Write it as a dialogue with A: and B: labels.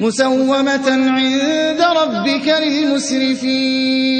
A: مُّسَوَّمَةً عِندَ رَبِّكَ لِلْمُسْرِفِينَ.